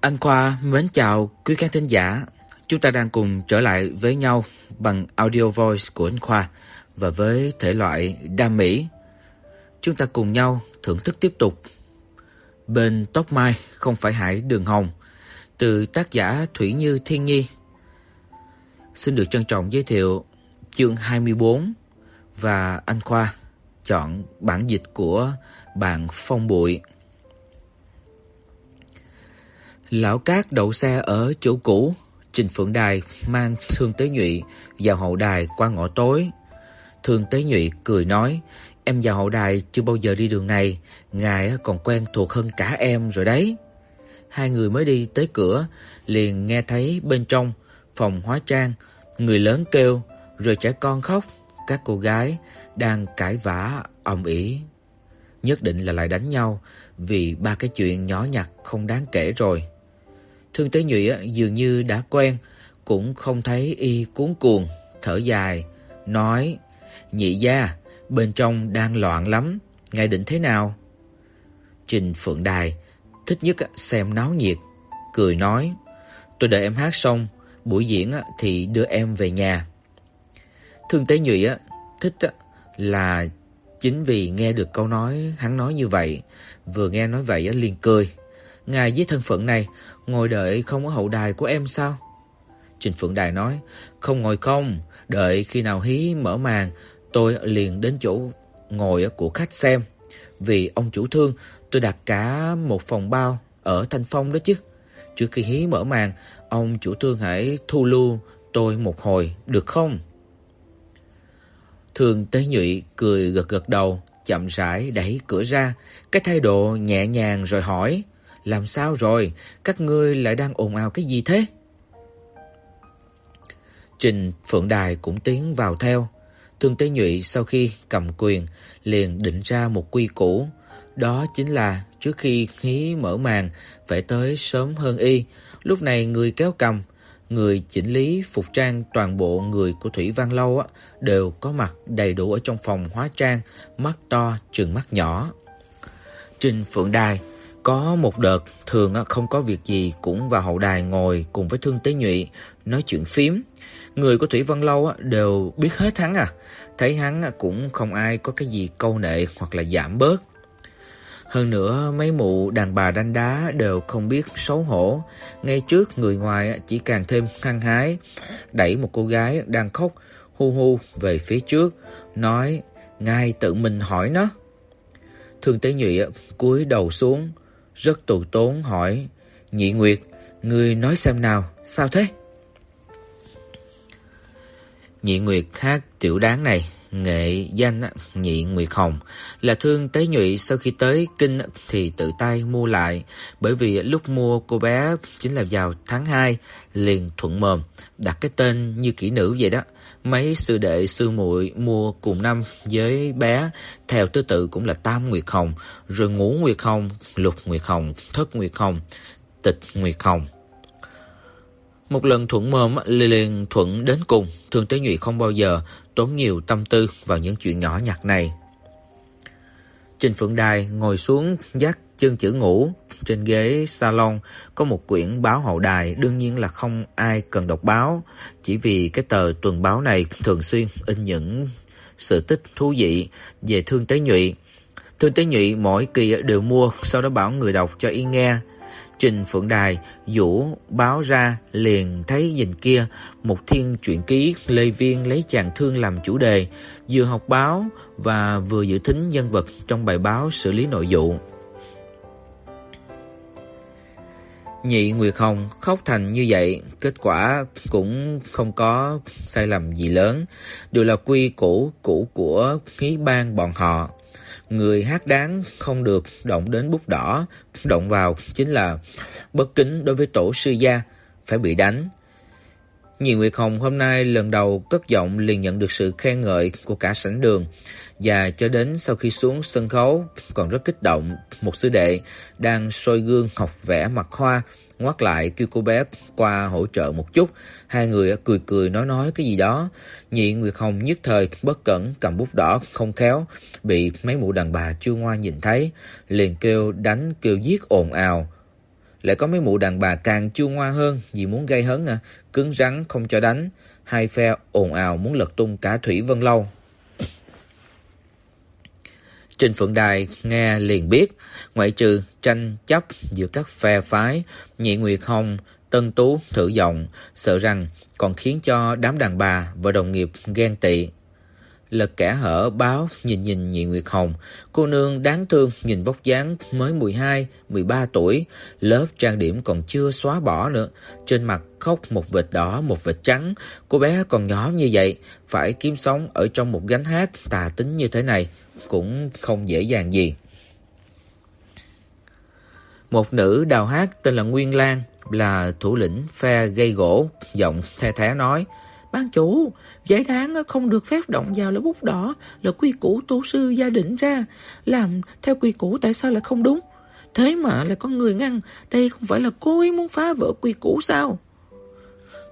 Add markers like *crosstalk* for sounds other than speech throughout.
Anh Khoa mến chào quý khán thính giả. Chúng ta đang cùng trở lại với nhau bằng audio voice của anh Khoa và với thể loại đam mỹ. Chúng ta cùng nhau thưởng thức tiếp tục Bên tóc mai không phải hải đường hồng, từ tác giả Thủy Như Thiên Nhi. Xin được trân trọng giới thiệu chương 24 và anh Khoa chọn bản dịch của bạn Phong Bụi. Lão Cát đậu xe ở chỗ cũ, Trình Phượng Đài mang Thương Tế Nhụy vào hậu đài qua ngõ tối. Thương Tế Nhụy cười nói: "Em vào hậu đài chưa bao giờ đi đường này, ngài còn quen thuộc hơn cả em rồi đấy." Hai người mới đi tới cửa, liền nghe thấy bên trong phòng hóa trang, người lớn kêu, rồi trẻ con khóc, các cô gái đang cãi vã ầm ĩ. Nhất định là lại đánh nhau vì ba cái chuyện nhỏ nhặt không đáng kể rồi. Thương Tế Nhụy dường như đã quen, cũng không thấy y cuống cuồng, thở dài, nói: "Nhị gia, bên trong đang loạn lắm, ngài định thế nào?" Trình Phượng Đài thích nhất xem náo nhiệt, cười nói: "Tôi đợi em hát xong, buổi diễn thì đưa em về nhà." Thương Tế Nhụy thích là chính vì nghe được câu nói hắn nói như vậy, vừa nghe nói vậy liền cười. Ngài với thân phận này ngồi đợi không ở hậu đài của em sao? Trình Phượng Đài nói, không ngồi không, đợi khi nào hí mở màn, tôi liền đến chỗ ngồi của khách xem. Vì ông chủ thương, tôi đặt cả một phòng bao ở Thanh Phong đó chứ. Trước khi hí mở màn, ông chủ thương hãy thu lưu tôi một hồi được không? Thường Tế Nhụy cười gật gật đầu, chậm rãi đẩy cửa ra, cái thái độ nhẹ nhàng rồi hỏi: "Làm sao rồi? Các ngươi lại đang ồn ào cái gì thế?" Trình Phượng Đài cũng tiến vào theo. Thương Tế Nhụy sau khi cầm quyền liền định ra một quy củ, đó chính là trước khi khí mở màn phải tới sớm hơn y. Lúc này người kéo cầm, người chỉnh lý phục trang toàn bộ người của Thủy Văn Lâu á đều có mặt đầy đủ ở trong phòng hóa trang, mắt to trừng mắt nhỏ. Trình Phượng Đài có một đợt thường à, không có việc gì cũng vào hậu đài ngồi cùng với Thương Tế Nhụy nói chuyện phím. Người của Thủy Văn Lâu à, đều biết hết hắn à, thấy hắn à, cũng không ai có cái gì câu nệ hoặc là giảm bớt. Hơn nữa mấy mụ đàn bà đánh đá đều không biết xấu hổ, ngay trước người ngoài chỉ càng thêm hăng hái, đẩy một cô gái đang khóc hu hu về phía trước, nói: "Ngài tự mình hỏi nó." Thương Tế Nhụy cúi đầu xuống, rất từ tốn hỏi: "Nhị Nguyệt, ngươi nói xem nào, sao thế?" Nhị Nguyệt khác tiểu đáng này nghệ danh Nhị Nguyệt Hồng là thương tế nhụy sau khi tới kinh thì tự tay mua lại, bởi vì lúc mua cô bé chính là vào tháng 2 liền thuận mồm đặt cái tên như kỹ nữ vậy đó. Mấy sư đệ sư muội mua cùng năm với bé theo thứ tự cũng là Tam Nguyệt Hồng, rồi Ngũ Nguyệt Hồng, Lục Nguyệt Hồng, Thất Nguyệt Hồng, Tịch Nguyệt Hồng. Một lần thuận mồm liền thuận đến cùng, Thường Tế Nhụy không bao giờ tốn nhiều tâm tư vào những chuyện nhỏ nhặt này. Trình Phượng Đài ngồi xuống dắt chân chữ ngủ, trên ghế salon có một quyển báo hậu đài, đương nhiên là không ai cần đọc báo, chỉ vì cái tờ tuần báo này thường xuyên in những sự tích thú vị về Thương Tế Nhụy. Thương Tế Nhụy mỗi kỳ đều mua, sau đó bảo người đọc cho y nghe. Trình Phượng Đài vũ báo ra liền thấy nhìn kia một thiên truyện ký Lê Viên lấy chàng thương làm chủ đề, vừa học báo và vừa dự thính nhân vật trong bài báo xử lý nội vụ. Nhị Nguyệt Hồng khóc thành như vậy, kết quả cũng không có sai lầm gì lớn, đều là quy củ cũ của khí ban bọn họ. Người hát đáng không được động đến bút đỏ, động vào chính là bất kính đối với tổ sư gia, phải bị đánh. Nhị Nguyệt Hồng hôm nay lần đầu cất giọng liền nhận được sự khen ngợi của cả sảnh đường và cho đến sau khi xuống sân khấu còn rất kích động, một sư đệ đang soi gương học vẽ mặt hoa ngoắt lại kêu cô bé qua hỗ trợ một chút. Hai người cười cười nói nói cái gì đó. Nhị Nguyệt Hồng nhất thời bất cẩn cầm bút đỏ không khéo, bị mấy mụ đàn bà chưa ngoa nhìn thấy, liền kêu đánh kêu giết ồn ào lại có mấy mụ đàn bà càng chua ngoa hơn, vì muốn gây hấn à, cứng rắn không cho đánh, hai phe ồn ào muốn lật tung cả thủy Vân lâu. Trình Phượng Đài nghe liền biết, ngoại trừ tranh chấp giữa các phe phái, Nhị Nguyệt Hồng, Tân Tú thử giọng, sợ rằng còn khiến cho đám đàn bà và đồng nghiệp ghen tị. Lật kẻ hở báo nhìn nhìn Nhị Nguyệt Hồng, cô nương đáng thương nhìn vóc dáng mới 12, 13 tuổi, lớp trang điểm còn chưa xóa bỏ nữa, trên mặt khóc một vệt đỏ một vệt trắng, cô bé còn nhỏ như vậy, phải kiếm sống ở trong một gánh hát tà tính như thế này cũng không dễ dàng gì. Một nữ đào hát tên là Nguyên Lan là thủ lĩnh phe gây gỗ, giọng the thé nói: "Ban chủ, giải đáng không được phép động vào lá bút đỏ, là quy củ tổ sư gia định ra, làm theo quy củ tại sao lại không đúng? Thế mà lại có người ngăn, đây không phải là cố ý muốn phá vỡ quy củ sao?"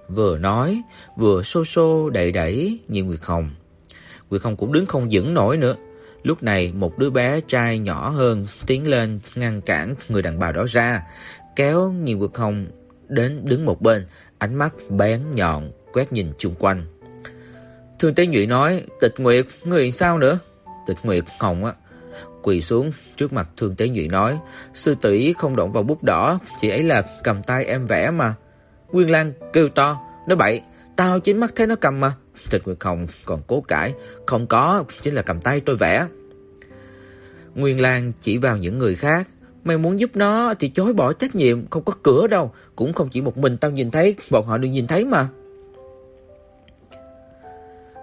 Vừa nói, vừa xô xô đẩy đẩy như Nguyệt Hồng. Nguyệt Hồng cũng đứng không vững nổi nữa, Lúc này một đứa bé trai nhỏ hơn tiến lên ngăn cản người đàn bà đó ra, kéo Nhiều Nguyệt Hồng đến đứng một bên, ánh mắt bén nhọn quét nhìn xung quanh. Thường Tế Nhụy nói, "Tịch Nguyệt, người sao nữa?" Tịch Nguyệt Hồng á quỳ xuống trước mặt Thường Tế Nhụy nói, "Sư tỷ không động vào bút đỏ, chỉ ấy là cầm tay em vẽ mà." Nguyên Lan kêu to, "Nói bậy, tao chính mắt thấy nó cầm mà." Tịch Nguyệt Hồng còn cố cãi, "Không có, chính là cầm tay tôi vẽ." Nguyên Lan chỉ vào những người khác, "Mày muốn giúp nó thì chối bỏ trách nhiệm, không có cửa đâu, cũng không chỉ một mình tao nhìn thấy, bọn họ đều nhìn thấy mà."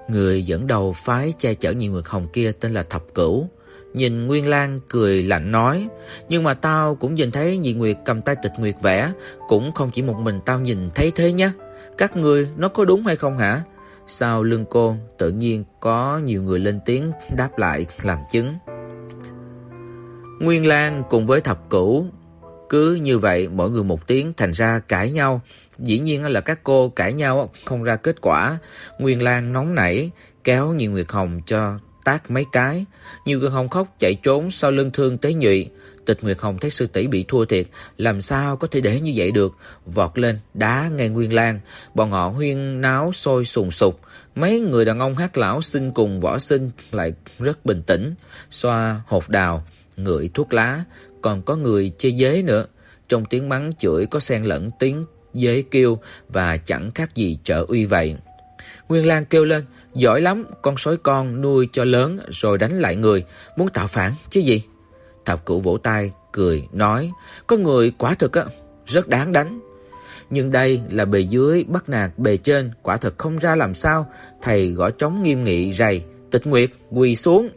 Người dẫn đầu phái che chở nhiều người hồng kia tên là Thập Cửu, nhìn Nguyên Lan cười lạnh nói, "Nhưng mà tao cũng nhìn thấy Nhị Nguyệt cầm tay Tịch Nguyệt vẽ, cũng không chỉ một mình tao nhìn thấy thế nhé. Các ngươi nó có đúng hay không hả?" Sau lưng cô, tự nhiên có nhiều người lên tiếng đáp lại làm chứng. Nguyên Lan cùng với Thập Cửu cứ như vậy mỗi người một tiếng thành ra cãi nhau. Dĩ nhiên là các cô cãi nhau không ra kết quả. Nguyên Lan nóng nảy kéo Nhiều Nguyệt Hồng cho tát mấy cái. Nhiều Nguyệt Hồng khóc chạy trốn sau lưng Thương Tế Nhụy. Tịch Nguyệt Hồng thấy sư tỷ bị thua thiệt, làm sao có thể để như vậy được, vọt lên đá ngay Nguyên Lan, bọn họ huyên náo sôi sùng sục. Mấy người đàn ông hát lão sinh cùng võ sinh lại rất bình tĩnh, xoa hột đào, ngửi thuốc lá, còn có người chơi dế nữa. Trong tiếng mắng chửi có xen lẫn tiếng dế kêu và chẳng khác gì trợ uy vậy. Nguyên Lan kêu lên, giỏi lắm, con sói con nuôi cho lớn rồi đánh lại người, muốn tạo phản chứ gì. Thập Cửu vỗ tay cười nói, có người quả thực á rất đáng đánh. Nhưng đây là bề dưới bắt nạt bề trên, quả thật không ra làm sao. Thầy gõ trống nghiêm nghị rầy, Tịch Nguyệt quỳ xuống.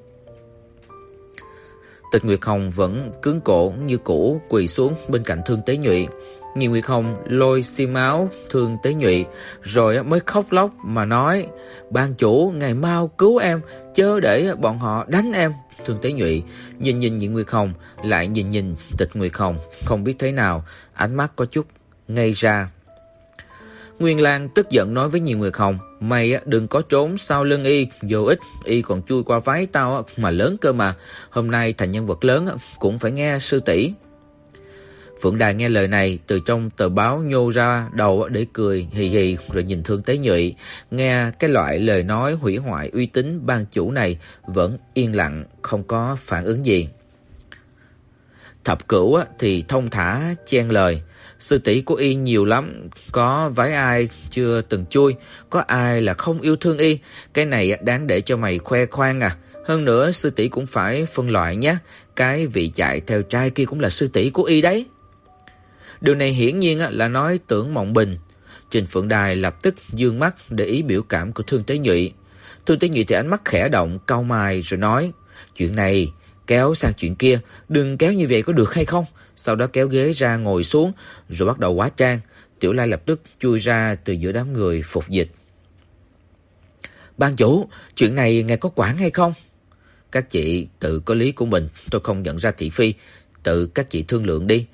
Tịch Nguyệt Hồng vẫn cứng cổ như cũ quỳ xuống bên cạnh Thương Tế Nhụy. Nhiều Nguyệt Hồng lôi xi máu Thương Tế Nhụy rồi mới khóc lóc mà nói: "Ban chủ, ngày mau cứu em, chớ để bọn họ đánh em." Thương Tế Nhụy nhìn nhìn Nhị Nguyệt Hồng, lại nhìn nhìn Tịch Nguyệt Hồng, không biết thế nào, ánh mắt có chút ngây ra. Nguyên Lan tức giận nói với Nhiều người không, "Mày á đừng có trốn sau lưng y, vô ích, y còn chui qua váy tao mà lớn cơ mà, hôm nay thành nhân vật lớn cũng phải nghe sư tỷ." Phượng Đài nghe lời này từ trong tờ báo nhô ra đầu để cười hì hì rồi nhìn Thương Tế Nhụy, nghe cái loại lời nói hủy hoại uy tín ban chủ này vẫn yên lặng không có phản ứng gì. Thập Cửu thì thông thả chen lời, sư tỷ của y nhiều lắm, có vái ai chưa từng chui, có ai là không yêu thương y, cái này đáng để cho mày khoe khoang à. Hơn nữa sư tỷ cũng phải phân loại nhé, cái vị chạy theo trai kia cũng là sư tỷ của y đấy. Điều này hiển nhiên là nói tưởng Mộng Bình. Trình Phượng Đài lập tức dương mắt để ý biểu cảm của Thương Tế Nhụy. Thương Tế Nhụy thì ánh mắt khẽ động, cau mày rồi nói: "Chuyện này kéo sang chuyện kia, đừng kéo như vậy có được hay không?" Sau đó kéo ghế ra ngồi xuống rồi bắt đầu hóa trang. Tiểu Lai lập tức chui ra từ giữa đám người phục dịch. "Ban chủ, chuyện này ngài có quản hay không?" Các chị tự có lý của mình, tôi không nhận ra thị phi, tự các chị thương lượng đi.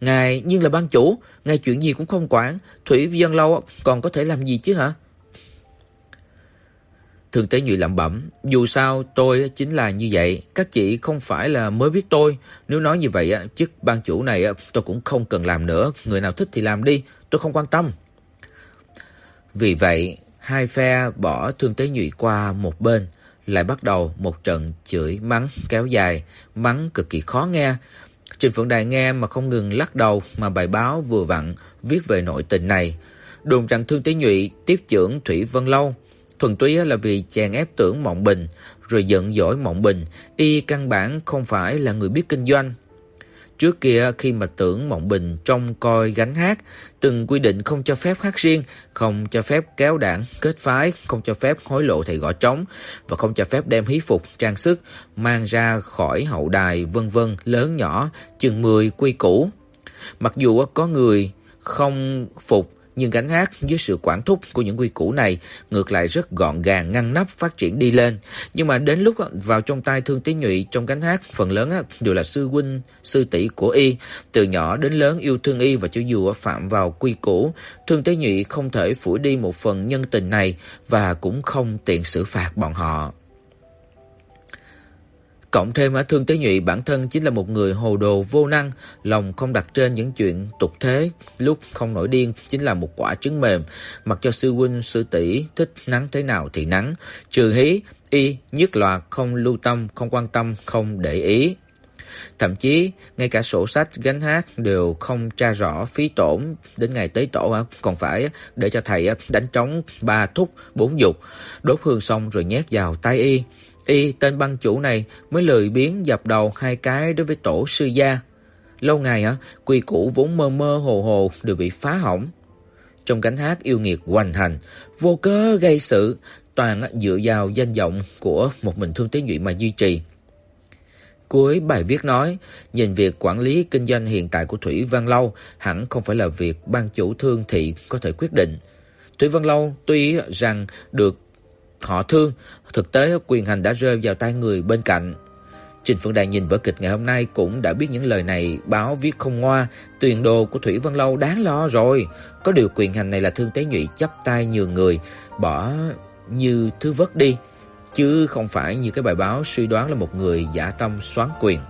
Ngài nhưng là ban chủ, ngài chuyện gì cũng không quản, Thủy Vân lâu còn có thể làm gì chứ hả? Thường Tế Nhụy lẩm bẩm, dù sao tôi chính là như vậy, các chị không phải là mới biết tôi, nếu nói như vậy á, chức ban chủ này tôi cũng không cần làm nữa, người nào thích thì làm đi, tôi không quan tâm. Vì vậy, hai phe bỏ Thương Tế Nhụy qua một bên, lại bắt đầu một trận chửi mắng kéo dài, mắng cực kỳ khó nghe. Trình Phượng Đài nghe mà không ngừng lắc đầu mà bài báo vừa vặn viết về nội tình này. Đồn rằng Thương Tế Nhụy tiếp trưởng Thủy Vân Lâu, thuần túy là vì chèn ép tưởng Mộng Bình, rồi giận dỗi Mộng Bình, y căn bản không phải là người biết kinh doanh. Trước kia khi mà tưởng Mộng Bình trông coi gánh hát, từng quy định không cho phép hát riêng, không cho phép kéo đảng, kết phái, không cho phép hối lộ thầy gõ trống và không cho phép đem hí phục, trang sức mang ra khỏi hậu đài vân vân lớn nhỏ chừng 10 quy củ. Mặc dù có người không phục nhưng gánh hát dưới sự quản thúc của những quy củ này ngược lại rất gọn gàng ngăn nắp phát triển đi lên. Nhưng mà đến lúc vào trong tay Thương Tí Nhụy trong gánh hát phần lớn đều là sư huynh, sư tỷ của y, từ nhỏ đến lớn yêu thương y và cho dù phạm vào quy củ, Thương Tí Nhụy không thể phủi đi một phần nhân tình này và cũng không tiện xử phạt bọn họ. Cộng thêm ở Thương Tế Nhụy bản thân chính là một người hồ đồ vô năng, lòng không đặt trên những chuyện tục thế, lúc không nổi điên chính là một quả trứng mềm, mặc cho sư huynh sư tỷ thích nắng thế nào thì nắng, trừ hí, y nhất loạt không lưu tâm, không quan tâm, không để ý. Thậm chí, ngay cả sổ sách gánh hát đều không tra rõ phí tổn đến ngày tế tổ còn phải để cho thầy đánh trống ba thúc bốn dục, đốt hương xong rồi nhét vào tay y. Y tên băng chủ này mới lười biến dập đầu hai cái đối với tổ sư gia. Lâu ngày á, quy củ vốn mơ mơ hồ hồ đều bị phá hỏng. Trong cánh hát yêu nghiệt hoành hành, vô cớ gây sự, toàn dựa vào danh vọng của một mình Thương Tế Nhụy mà duy trì. Cuối bài viết nói, nhìn việc quản lý kinh doanh hiện tại của Thủy Văn Lâu hẳn không phải là việc ban chủ Thương thị có thể quyết định. Thủy Văn Lâu tuy rằng được họ thương, thực tế quyền hành đã rơi vào tay người bên cạnh. Trình Phượng Đài nhìn vở kịch ngày hôm nay cũng đã biết những lời này báo viết không ngoa, tuyển đồ của Thủy Vân Lâu đáng lo rồi. Có điều quyền hành này là Thương Tế Nhụy chấp tay nhường người, bỏ như thứ vất đi, chứ không phải như cái bài báo suy đoán là một người giả tâm xoán quyền.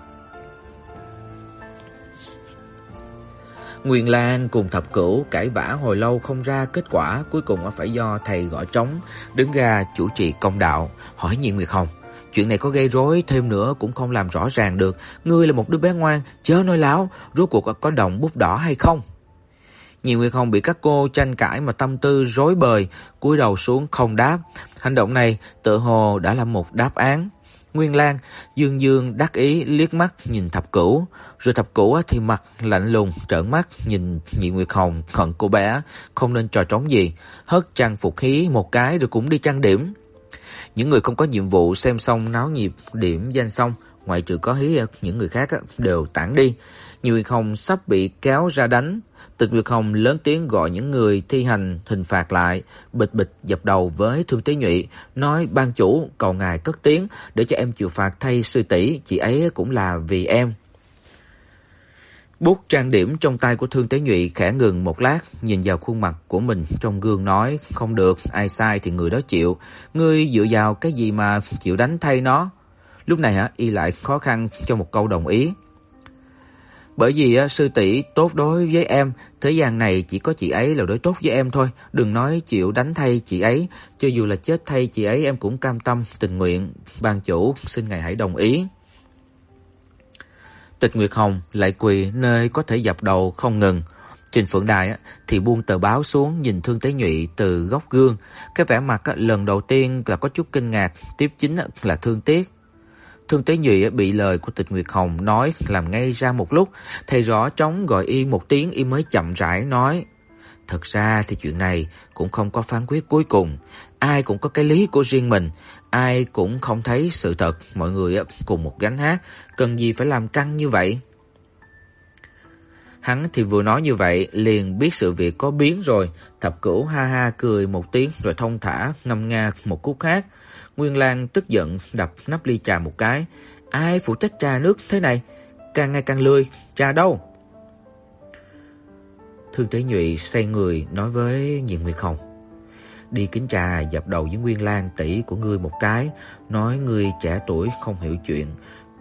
Nguyên Lan cùng Thập Cửu cãi vã hồi lâu không ra kết quả, cuối cùng phải do thầy gõ trống đứng ra chủ trì công đạo, hỏi Nhị Nguyệt không? Chuyện này có gây rối thêm nữa cũng không làm rõ ràng được, ngươi là một đứa bé ngoan, chớ nói láo, rốt cuộc có động bút đỏ hay không? Nhị Nguyệt không bị các cô tranh cãi mà tâm tư rối bời, cúi đầu xuống không đáp. Hành động này tự hồ đã là một đáp án. Nguyên Lan dương dương đắc ý liếc mắt nhìn Thập Cửu, rồi Thập Cửu thì mặt lạnh lùng trợn mắt nhìn Nhị Nguyệt Hồng, hận cô bé không nên trò trống gì, hất trang phục khí một cái rồi cũng đi trang điểm. Những người không có nhiệm vụ xem xong náo nhiệt điểm danh xong, ngoại trừ có hí những người khác đều tản đi nhiều Nguyệt Hồng sắp bị kéo ra đánh, Tịch Nguyệt Hồng lớn tiếng gọi những người thi hành hình phạt lại, bịch bịch dập đầu với Thương Tế Nhụy, nói ban chủ cầu ngài cất tiếng để cho em chịu phạt thay sư tỷ, chị ấy cũng là vì em. Bút trang điểm trong tay của Thương Tế Nhụy khẽ ngừng một lát, nhìn vào khuôn mặt của mình trong gương nói, không được, ai sai thì người đó chịu, ngươi dựa vào cái gì mà chịu đánh thay nó? Lúc này hả, y lại khó khăn cho một câu đồng ý. Bởi vì sư tỷ tốt đối với em, thế gian này chỉ có chị ấy là đối tốt với em thôi, đừng nói chịu đánh thay chị ấy, cho dù là chết thay chị ấy em cũng cam tâm tình nguyện, ban chủ xin ngài hãy đồng ý. Tịch Nguyệt Hồng lại quỳ nơi có thể dập đầu không ngừng. Trình Phượng Đài thì buông tờ báo xuống nhìn Thương Tế Nhụy từ góc gương, cái vẻ mặt lần đầu tiên là có chút kinh ngạc, tiếp chính là thương tiếc. Thương Tế Nhụy bị lời của Tịch Nguyệt Hồng nói làm ngay ra một lúc, thầy rõ trống gọi y một tiếng y mới chậm rãi nói: "Thật ra thì chuyện này cũng không có phán quyết cuối cùng, ai cũng có cái lý của riêng mình, ai cũng không thấy sự thật, mọi người cùng một gánh hát, cần gì phải làm căng như vậy?" Hắn thì vừa nói như vậy, liền biết sự việc có biến rồi, Thập Cửu ha ha cười một tiếng rồi thông thả ngâm nga một khúc khác. Nguyên Lan tức giận đập nắp ly trà một cái. Ai phụ trách trà nước thế này? Càng ngày càng lười, trà đâu? Thương Tế Nhụy say người nói với Nhị Nguyệt Hồng. đi kính trà dập đầu với Nguyên Lan tỷ của ngươi một cái, nói ngươi trẻ tuổi không hiểu chuyện,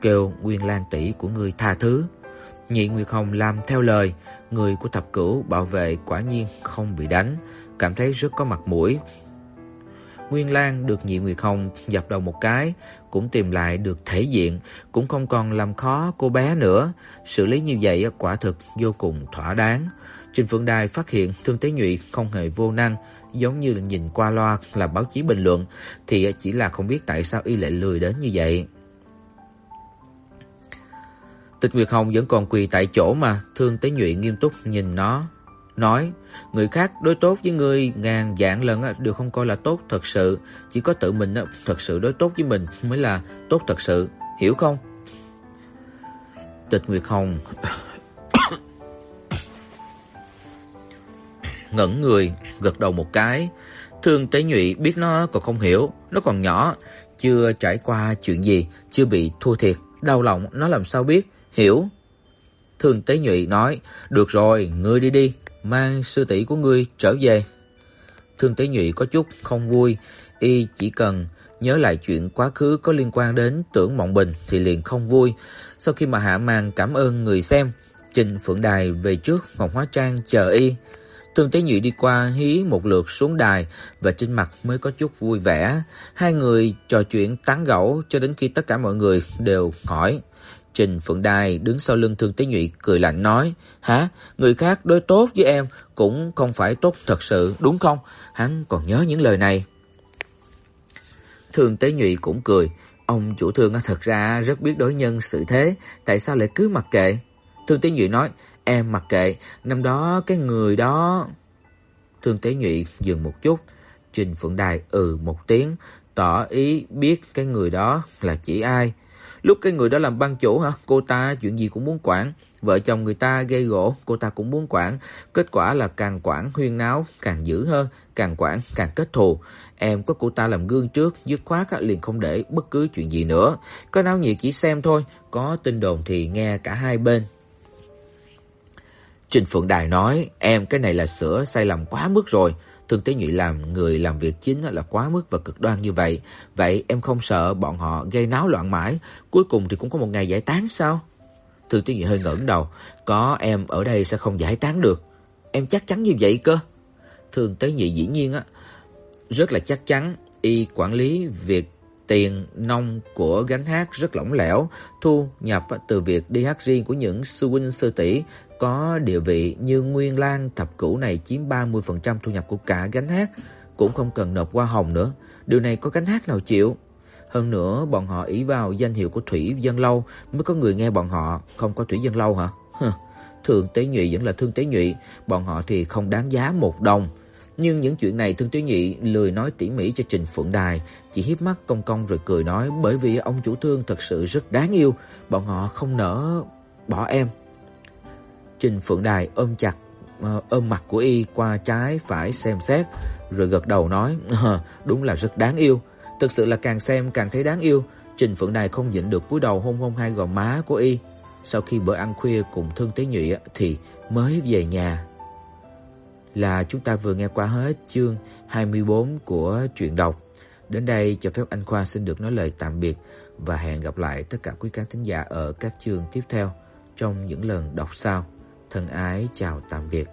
kêu Nguyên Lan tỷ của ngươi tha thứ. Nhị Nguyệt Hồng làm theo lời, người của thập cửu bảo vệ quả nhiên không bị đánh, cảm thấy rất có mặt mũi. Nguyên Lan được Nhị Nguyệt Hồng dập đầu một cái, cũng tìm lại được thể diện, cũng không còn làm khó cô bé nữa. Xử lý như vậy quả thực vô cùng thỏa đáng. Trình Phượng Đài phát hiện Thương Tế Nhụy không hề vô năng, giống như là nhìn qua loa là báo chí bình luận thì chỉ là không biết tại sao y lại lười đến như vậy. Tịch Nguyệt Hồng vẫn còn quỳ tại chỗ mà, Thương Tế Nhụy nghiêm túc nhìn nó, nói: "Người khác đối tốt với ngươi ngàn vạn lần đều không coi là tốt thật sự, chỉ có tự mình thật sự đối tốt với mình mới là tốt thật sự, hiểu không?" Tịch Nguyệt Hồng *coughs* ngẩn người, gật đầu một cái. Thương Tế Nhụy biết nó còn không hiểu, nó còn nhỏ, chưa trải qua chuyện gì, chưa bị thua thiệt, đau lòng nó làm sao biết, hiểu. Thương Tế Nhụy nói, "Được rồi, ngươi đi đi, mang sư tỷ của ngươi trở về." Thương Tế Nhụy có chút không vui, y chỉ cần nhớ lại chuyện quá khứ có liên quan đến Tưởng Mộng Bình thì liền không vui. Sau khi mà hạ màn cảm ơn người xem, Trình Phượng Đài về trước phòng hóa trang chờ y. Thương Tế Nhụy đi qua hí một lượt xuống đài và trên mặt mới có chút vui vẻ. Hai người trò chuyện tán gẫu cho đến khi tất cả mọi người đều hỏi. Trình Phượng Đài đứng sau lưng Thương Tế Nhụy cười lạnh nói: "Hả? Người khác đối tốt với em cũng không phải tốt thật sự, đúng không?" Hắn còn nhớ những lời này. Thương Tế Nhụy cũng cười, ông chủ thương thật ra rất biết đối nhân xử thế, tại sao lại cứ mặc kệ? Thương Tế Nhụy nói: Em mặc kệ, năm đó cái người đó Thương Tế Nhụy dừng một chút, Trình Phượng Đài ừ một tiếng, tỏ ý biết cái người đó là chỉ ai. Lúc cái người đó làm ban chủ hả, cô ta chuyện gì cũng muốn quản, vợ chồng người ta gây gỗ, cô ta cũng muốn quản, kết quả là càng quản huyên náo càng dữ hơn, càng quản càng kết thù. Em có cô ta làm gương trước, dứt khoát liền không để bất cứ chuyện gì nữa. Có náo nhiệt chỉ xem thôi, có tin đồn thì nghe cả hai bên, Trình Phượng Đài nói, em cái này là sửa sai lầm quá mức rồi thường Tế Nhụy làm người làm việc chính là quá mức và cực đoan như vậy. Vậy em không sợ bọn họ gây náo loạn mãi, cuối cùng thì cũng có một ngày giải tán sao? thường Tế Nhụy hơi ngẩng đầu, có em ở đây sẽ không giải tán được. Em chắc chắn như vậy cơ? Thương Tế Nhụy dĩ nhiên á rất là chắc chắn y quản lý việc tiền nông của gánh hát rất lỏng lẻo, thu nhập từ việc đi hát riêng của những sư huynh sư tỷ có địa vị như Nguyên Lan thập cửu này chiếm 30% thu nhập của cả gánh hát, cũng không cần nộp hoa hồng nữa. Điều này có gánh hát nào chịu? Hơn nữa, bọn họ ý vào danh hiệu của Thủy Dân Lâu mới có người nghe bọn họ, không có Thủy Dân Lâu hả? Thường Tế Nhụy vẫn là Thương Tế Nhụy, bọn họ thì không đáng giá một đồng. Nhưng những chuyện này Thương Tiểu Nhị lười nói tỉ mỉ cho Trình Phượng Đài, chỉ hiếp mắt cong cong rồi cười nói bởi vì ông chủ thương thật sự rất đáng yêu, bọn họ không nỡ bỏ em. Trình Phượng Đài ôm chặt ờ, ôm mặt của y qua trái phải xem xét, rồi gật đầu nói, đúng là rất đáng yêu, thực sự là càng xem càng thấy đáng yêu. Trình Phượng Đài không nhịn được cúi đầu hôn hôn hai gò má của y. Sau khi bữa ăn khuya cùng Thương Tế Nhụy thì mới về nhà. Là chúng ta vừa nghe qua hết chương 24 của truyện đọc. Đến đây cho phép anh Khoa xin được nói lời tạm biệt và hẹn gặp lại tất cả quý khán thính giả ở các chương tiếp theo trong những lần đọc sau. Thân ái chào tạm biệt.